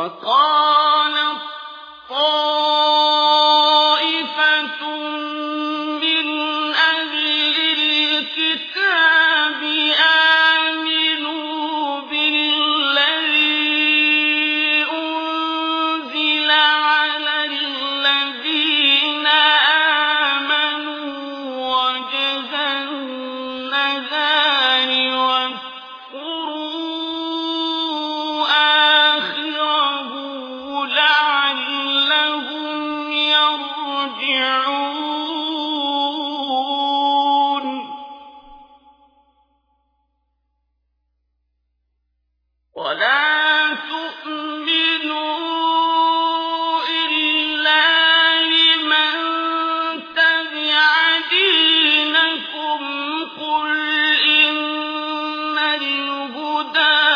وقال الطالب ولا تؤمنوا إلا لمن تبع دينكم. قل إن الهدى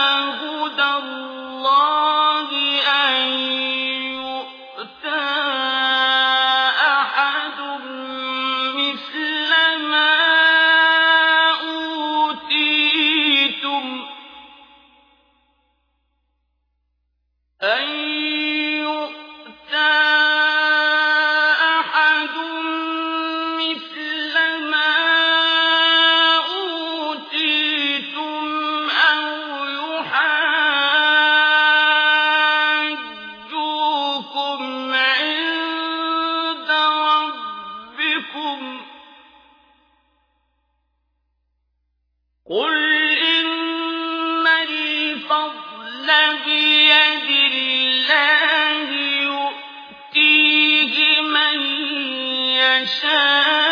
يشاء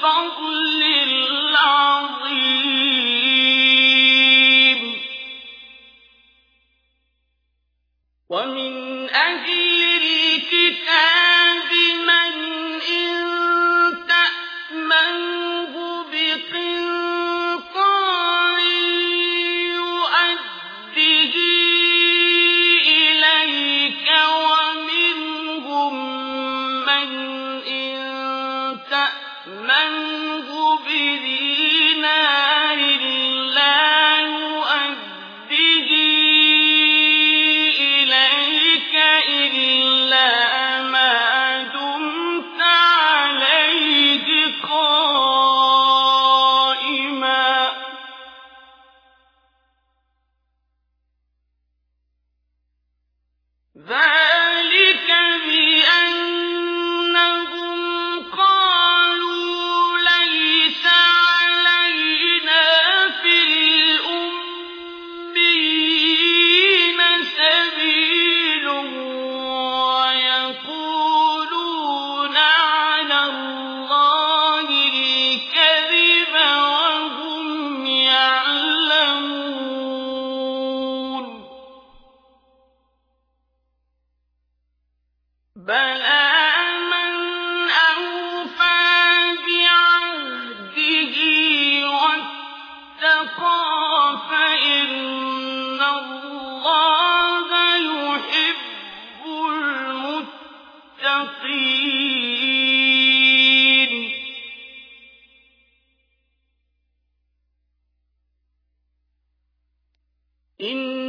الفضل ومن أهل الكتاب That إن